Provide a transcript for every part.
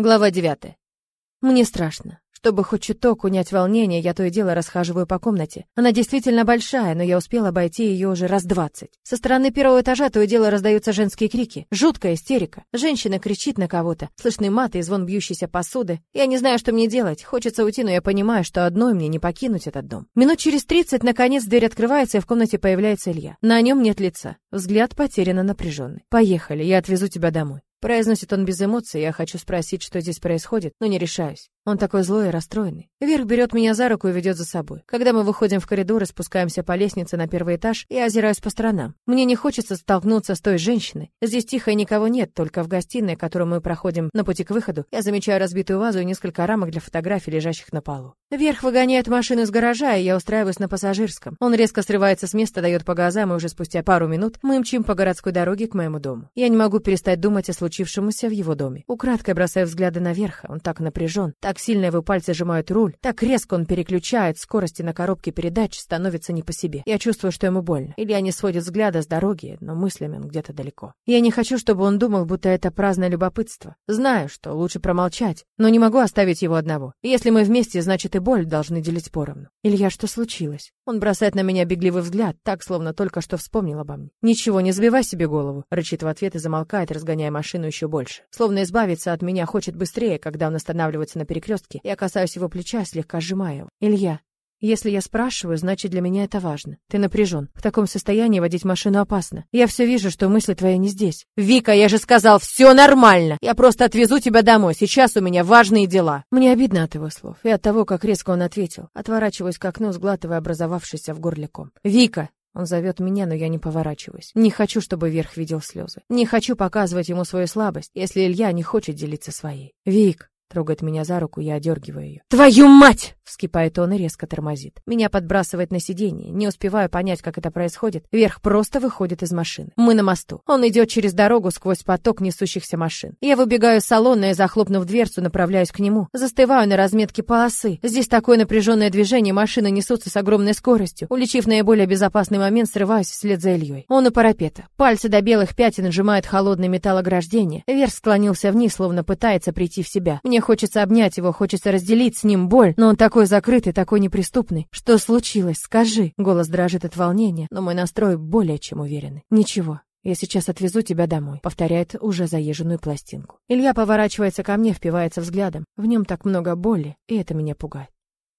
Глава 9. Мне страшно. Чтобы хоть чуток унять волнение, я то и дело расхаживаю по комнате. Она действительно большая, но я успел обойти ее уже раз двадцать. Со стороны первого этажа то и дело раздаются женские крики. Жуткая истерика. Женщина кричит на кого-то. Слышны маты и звон бьющейся посуды. Я не знаю, что мне делать. Хочется уйти, но я понимаю, что одной мне не покинуть этот дом. Минут через тридцать, наконец, дверь открывается, и в комнате появляется Илья. На нем нет лица. Взгляд потерянно напряженный. «Поехали, я отвезу тебя домой». Произносит он без эмоций, я хочу спросить, что здесь происходит, но не решаюсь. Он такой злой и расстроенный. Вверх берет меня за руку и ведет за собой. Когда мы выходим в коридор и спускаемся по лестнице на первый этаж, я озираюсь по сторонам. Мне не хочется столкнуться с той женщиной. Здесь тихо и никого нет, только в гостиной, которую мы проходим на пути к выходу, я замечаю разбитую вазу и несколько рамок для фотографий, лежащих на полу. Вверх выгоняет машину из гаража, и я устраиваюсь на пассажирском. Он резко срывается с места, дает по газам, и уже спустя пару минут мы мчим по городской дороге к моему дому. Я не могу перестать думать о случившемся в его доме. Украдкой бросаю взгляды наверх, он так напряжен, сильно его пальцы сжимают руль, так резко он переключает скорости на коробке передач, становится не по себе. Я чувствую, что ему больно. Или я не сводит взгляда с дороги, но мыслями он где-то далеко. Я не хочу, чтобы он думал, будто это праздное любопытство. Знаю, что лучше промолчать, но не могу оставить его одного. Если мы вместе, значит и боль должны делить поровну. Илья, что случилось? Он бросает на меня бегливый взгляд, так, словно только что вспомнил обо мне. Ничего, не сбивай себе голову, рычит в ответ и замолкает, разгоняя машину еще больше. Словно избавиться от меня хочет быстрее, когда он останавливается на перекрестке, я касаюсь его плеча, слегка сжимаю его. Илья, если я спрашиваю, значит для меня это важно. Ты напряжен. В таком состоянии водить машину опасно. Я все вижу, что мысли твои не здесь. Вика, я же сказал, все нормально. Я просто отвезу тебя домой. Сейчас у меня важные дела. Мне обидно от его слов и от того, как резко он ответил. Отворачиваюсь к окну, сглатывая образовавшийся в горле ком. Вика, он зовет меня, но я не поворачиваюсь. Не хочу, чтобы Верх видел слезы. Не хочу показывать ему свою слабость, если Илья не хочет делиться своей. Вик, Трогает меня за руку, я одергиваю ее. «Твою мать!» — вскипает он и резко тормозит. Меня подбрасывает на сиденье. Не успеваю понять, как это происходит. Верх просто выходит из машины. Мы на мосту. Он идет через дорогу сквозь поток несущихся машин. Я выбегаю из салона и, захлопнув дверцу, направляюсь к нему. Застываю на разметке полосы. Здесь такое напряженное движение, машины несутся с огромной скоростью. Уличив наиболее безопасный момент, срываюсь вслед за Ильей. Он у парапета. Пальцы до белых пятен сжимают холодный металл ограждения. Верх склонился вниз, словно пытается прийти в себя. Мне хочется обнять его, хочется разделить с ним боль, но он такой закрытый, такой неприступный. Что случилось? Скажи. Голос дрожит от волнения, но мой настрой более чем уверенный. Ничего. Я сейчас отвезу тебя домой, повторяет уже заезженную пластинку. Илья поворачивается ко мне, впивается взглядом. В нем так много боли, и это меня пугает.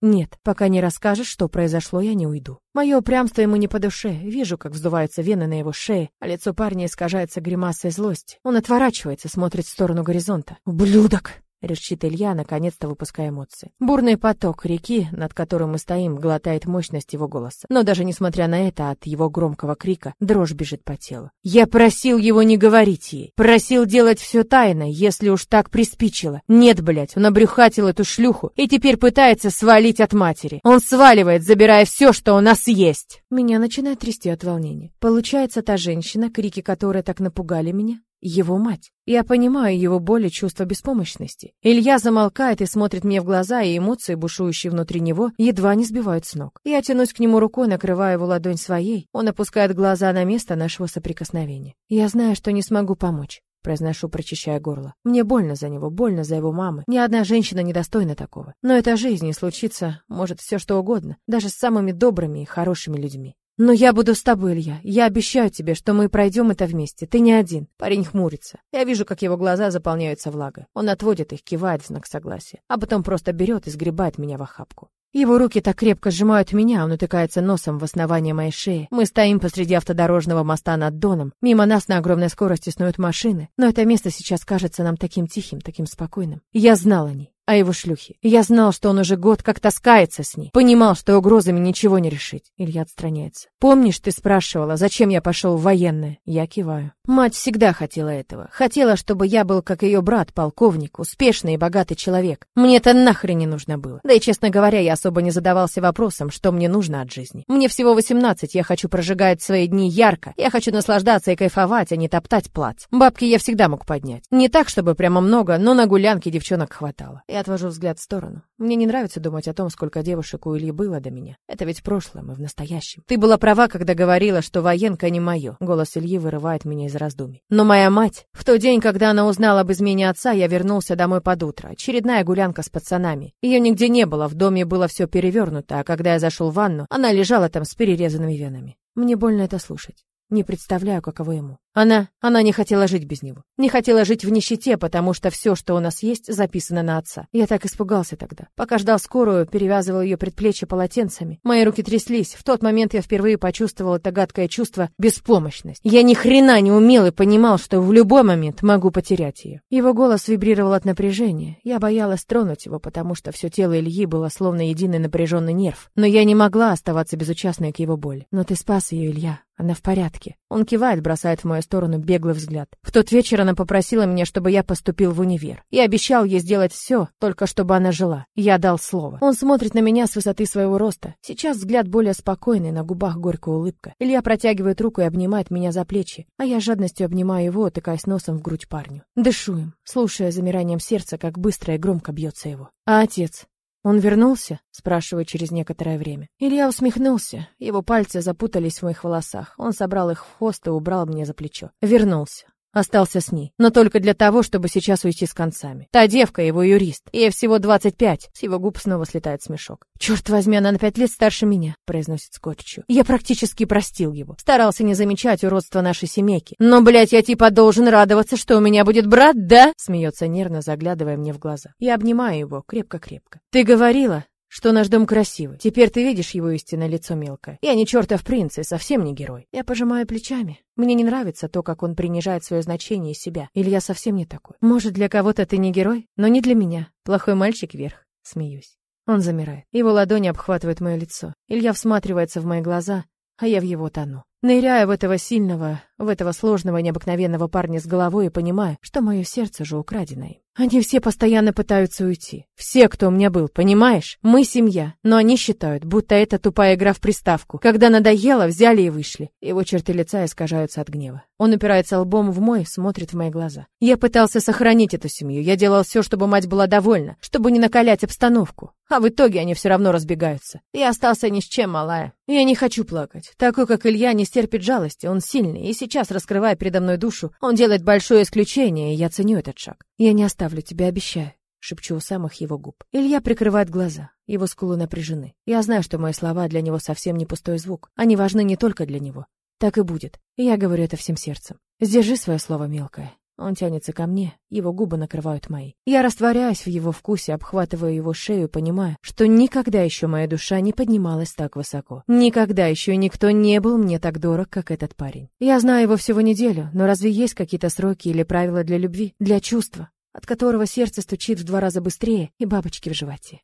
Нет, пока не расскажешь, что произошло, я не уйду. Мое упрямство ему не по душе. Вижу, как вздуваются вены на его шее, а лицо парня искажается гримасой злости. Он отворачивается, смотрит в сторону горизонта. «Ублюдок!» — речит Илья, наконец-то выпуская эмоции. Бурный поток реки, над которым мы стоим, глотает мощность его голоса. Но даже несмотря на это, от его громкого крика дрожь бежит по телу. «Я просил его не говорить ей! Просил делать все тайно, если уж так приспичило! Нет, блядь, он обрюхатил эту шлюху и теперь пытается свалить от матери! Он сваливает, забирая все, что у нас есть!» Меня начинает трясти от волнения. Получается, та женщина, крики которой так напугали меня, его мать. Я понимаю его боль и чувство беспомощности. Илья замолкает и смотрит мне в глаза, и эмоции, бушующие внутри него, едва не сбивают с ног. Я тянусь к нему рукой, накрывая его ладонь своей. Он опускает глаза на место нашего соприкосновения. Я знаю, что не смогу помочь. Произношу, прочищая горло. Мне больно за него, больно за его мамы. Ни одна женщина не достойна такого. Но это жизнь, и случится может все что угодно, даже с самыми добрыми и хорошими людьми. Но я буду с тобой, Илья. Я обещаю тебе, что мы пройдем это вместе. Ты не один. Парень хмурится. Я вижу, как его глаза заполняются влагой. Он отводит их, кивает в знак согласия, а потом просто берет и сгребает меня в охапку. Его руки так крепко сжимают меня, он утыкается носом в основание моей шеи. Мы стоим посреди автодорожного моста над Доном. Мимо нас на огромной скорости снуют машины, но это место сейчас кажется нам таким тихим, таким спокойным. Я знал о ней о его шлюхе. Я знал, что он уже год как таскается с ней. Понимал, что угрозами ничего не решить. Илья отстраняется. «Помнишь, ты спрашивала, зачем я пошел в военное?» Я киваю. Мать всегда хотела этого. Хотела, чтобы я был как ее брат, полковник, успешный и богатый человек. Мне это нахрен не нужно было. Да и, честно говоря, я особо не задавался вопросом, что мне нужно от жизни. Мне всего 18, я хочу прожигать свои дни ярко. Я хочу наслаждаться и кайфовать, а не топтать плац. Бабки я всегда мог поднять. Не так, чтобы прямо много, но на гулянке девчонок хватало. Я отвожу взгляд в сторону. Мне не нравится думать о том, сколько девушек у Ильи было до меня. Это ведь в прошлом и в настоящем. Ты была права, когда говорила, что военка не мое. Голос Ильи вырывает меня из раздумий. Но моя мать... В тот день, когда она узнала об измене отца, я вернулся домой под утро. Очередная гулянка с пацанами. Ее нигде не было, в доме было все перевернуто, а когда я зашел в ванну, она лежала там с перерезанными венами. Мне больно это слушать. Не представляю, каково ему. Она, она не хотела жить без него. Не хотела жить в нищете, потому что все, что у нас есть, записано на отца. Я так испугался тогда. Пока ждал скорую, перевязывал ее предплечье полотенцами. Мои руки тряслись. В тот момент я впервые почувствовал это гадкое чувство беспомощность. Я ни хрена не умел и понимал, что в любой момент могу потерять ее. Его голос вибрировал от напряжения. Я боялась тронуть его, потому что все тело Ильи было словно единый напряженный нерв. Но я не могла оставаться безучастной к его боли. Но ты спас ее, Илья. Она в порядке. Он кивает, бросает в мою сторону беглый взгляд. В тот вечер она попросила меня, чтобы я поступил в универ. Я обещал ей сделать все, только чтобы она жила. Я дал слово. Он смотрит на меня с высоты своего роста. Сейчас взгляд более спокойный, на губах горькая улыбка. Илья протягивает руку и обнимает меня за плечи, а я жадностью обнимаю его, утыкаясь носом в грудь парню. Дышу им, слушая замиранием сердца, как быстро и громко бьется его. А отец? «Он вернулся?» — спрашиваю через некоторое время. Илья усмехнулся. Его пальцы запутались в моих волосах. Он собрал их в хвост и убрал мне за плечо. «Вернулся. Остался с ней, но только для того, чтобы сейчас уйти с концами. Та девка, его юрист, ей всего 25. С его губ снова слетает смешок. «Черт возьми, она на пять лет старше меня», — произносит Скотчу. Я практически простил его. Старался не замечать уродства нашей семейки. «Но, блядь, я типа должен радоваться, что у меня будет брат, да?» Смеется нервно, заглядывая мне в глаза. Я обнимаю его крепко-крепко. «Ты говорила, что наш дом красивый. Теперь ты видишь его истинное лицо мелкое. Я не чертов принц и совсем не герой. Я пожимаю плечами. Мне не нравится то, как он принижает свое значение из себя. Или я совсем не такой. Может, для кого-то ты не герой, но не для меня. Плохой мальчик вверх. Смеюсь. Он замирает. Его ладони обхватывают мое лицо. Илья всматривается в мои глаза, а я в его тону. Ныряю в этого сильного, в этого сложного, необыкновенного парня с головой и понимаю, что мое сердце же украдено им. Они все постоянно пытаются уйти. Все, кто у меня был, понимаешь? Мы семья, но они считают, будто это тупая игра в приставку. Когда надоело, взяли и вышли. Его черты лица искажаются от гнева. Он упирается лбом в мой, смотрит в мои глаза. Я пытался сохранить эту семью. Я делал все, чтобы мать была довольна, чтобы не накалять обстановку. А в итоге они все равно разбегаются. Я остался ни с чем, малая. Я не хочу плакать. Такой, как Илья, не стерпит жалости. Он сильный. И сейчас, раскрывая передо мной душу, он делает большое исключение, и я ценю этот шаг. Я не оставлю тебя, обещаю. Шепчу у самых его губ. Илья прикрывает глаза. Его скулы напряжены. Я знаю, что мои слова для него совсем не пустой звук. Они важны не только для него. Так и будет. И я говорю это всем сердцем. Сдержи свое слово, мелкое. Он тянется ко мне, его губы накрывают мои. Я растворяюсь в его вкусе, обхватываю его шею, понимая, что никогда еще моя душа не поднималась так высоко. Никогда еще никто не был мне так дорог, как этот парень. Я знаю его всего неделю, но разве есть какие-то сроки или правила для любви, для чувства, от которого сердце стучит в два раза быстрее и бабочки в животе?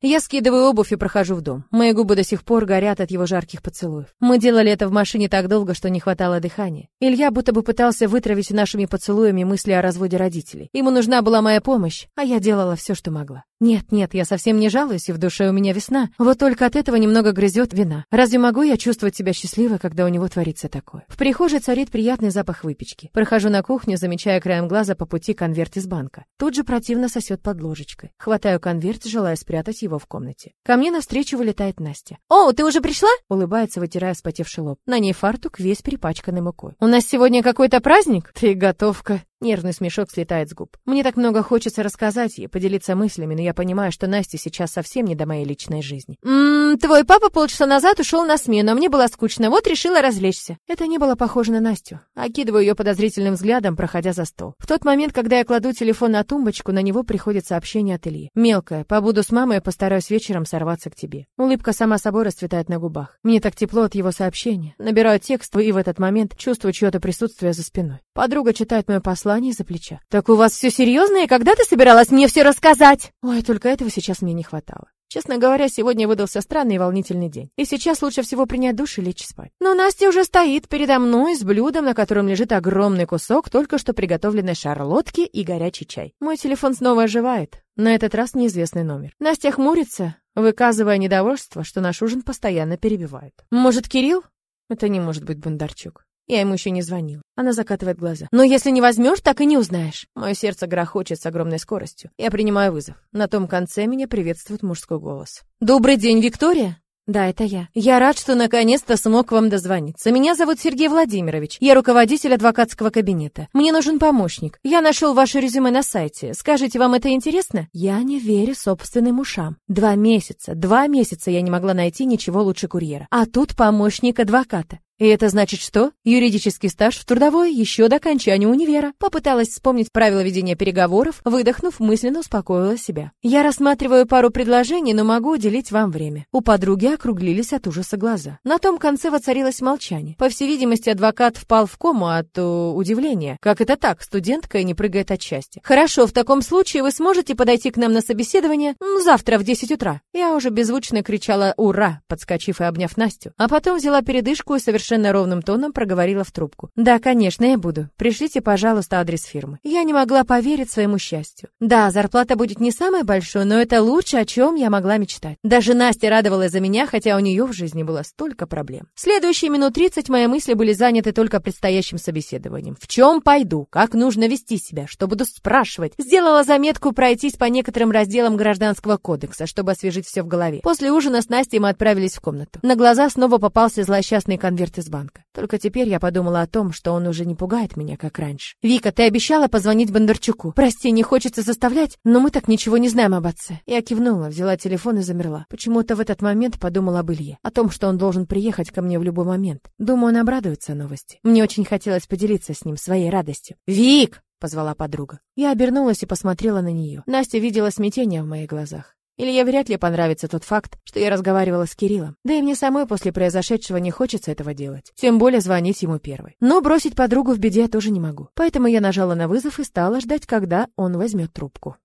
Я скидываю обувь и прохожу в дом. Мои губы до сих пор горят от его жарких поцелуев. Мы делали это в машине так долго, что не хватало дыхания. Илья будто бы пытался вытравить нашими поцелуями мысли о разводе родителей. Ему нужна была моя помощь, а я делала все, что могла. Нет, нет, я совсем не жалуюсь, и в душе у меня весна. Вот только от этого немного грызет вина. Разве могу я чувствовать себя счастливой, когда у него творится такое? В прихожей царит приятный запах выпечки. Прохожу на кухню, замечая краем глаза по пути конверт из банка. Тут же противно сосет под ложечкой. Хватаю конверт, желая спрятать его в комнате. Ко мне навстречу вылетает Настя. «О, ты уже пришла?» Улыбается, вытирая вспотевший лоб. На ней фартук весь перепачканный мукой. «У нас сегодня какой-то праздник?» «Ты готовка!» Нервный смешок слетает с губ. Мне так много хочется рассказать ей, поделиться мыслями, но я понимаю, что Настя сейчас совсем не до моей личной жизни. «Ммм, твой папа полчаса назад ушел на смену, а мне было скучно, вот решила развлечься». Это не было похоже на Настю. Окидываю ее подозрительным взглядом, проходя за стол. В тот момент, когда я кладу телефон на тумбочку, на него приходит сообщение от Ильи. «Мелкая, побуду с мамой и постараюсь вечером сорваться к тебе». Улыбка сама собой расцветает на губах. Мне так тепло от его сообщения. Набираю текст и в этот момент чувствую чье-то присутствие за спиной. Подруга читает мое послание, за плеча. «Так у вас все серьезно, и когда ты собиралась мне все рассказать?» Ой, только этого сейчас мне не хватало. Честно говоря, сегодня выдался странный и волнительный день. И сейчас лучше всего принять душ и лечь спать. Но Настя уже стоит передо мной с блюдом, на котором лежит огромный кусок только что приготовленной шарлотки и горячий чай. Мой телефон снова оживает. На этот раз неизвестный номер. Настя хмурится, выказывая недовольство, что наш ужин постоянно перебивает. Может, Кирилл? Это не может быть Бондарчук. Я ему еще не звонил. Она закатывает глаза. Но если не возьмешь, так и не узнаешь. Мое сердце грохочет с огромной скоростью. Я принимаю вызов. На том конце меня приветствует мужской голос. Добрый день, Виктория. Да, это я. Я рад, что наконец-то смог вам дозвониться. Меня зовут Сергей Владимирович. Я руководитель адвокатского кабинета. Мне нужен помощник. Я нашел ваше резюме на сайте. Скажите, вам это интересно? Я не верю собственным ушам. Два месяца, два месяца я не могла найти ничего лучше курьера. А тут помощник адвоката. И это значит что? Юридический стаж в трудовой еще до окончания универа. Попыталась вспомнить правила ведения переговоров, выдохнув, мысленно успокоила себя. Я рассматриваю пару предложений, но могу уделить вам время. У подруги округлились от ужаса глаза. На том конце воцарилось молчание. По всей видимости, адвокат впал в кому от uh, удивления. Как это так? Студентка и не прыгает от счастья. Хорошо, в таком случае вы сможете подойти к нам на собеседование завтра в 10 утра. Я уже беззвучно кричала «Ура!», подскочив и обняв Настю. А потом взяла передышку и совершенно совершенно ровным тоном проговорила в трубку. «Да, конечно, я буду. Пришлите, пожалуйста, адрес фирмы». Я не могла поверить своему счастью. Да, зарплата будет не самая большой, но это лучше, о чем я могла мечтать. Даже Настя радовалась за меня, хотя у нее в жизни было столько проблем. Следующие минут 30 мои мысли были заняты только предстоящим собеседованием. В чем пойду? Как нужно вести себя? Что буду спрашивать? Сделала заметку пройтись по некоторым разделам Гражданского кодекса, чтобы освежить все в голове. После ужина с Настей мы отправились в комнату. На глаза снова попался злосчастный конверт из банка. Только теперь я подумала о том, что он уже не пугает меня, как раньше. «Вика, ты обещала позвонить Бондарчуку. Прости, не хочется заставлять, но мы так ничего не знаем об отце». Я кивнула, взяла телефон и замерла. Почему-то в этот момент подумала об Илье. О том, что он должен приехать ко мне в любой момент. Думаю, он обрадуется новости. Мне очень хотелось поделиться с ним своей радостью. «Вик!» — позвала подруга. Я обернулась и посмотрела на нее. Настя видела смятение в моих глазах. Илье вряд ли понравится тот факт, что я разговаривала с Кириллом. Да и мне самой после произошедшего не хочется этого делать. Тем более звонить ему первой. Но бросить подругу в беде я тоже не могу. Поэтому я нажала на вызов и стала ждать, когда он возьмет трубку.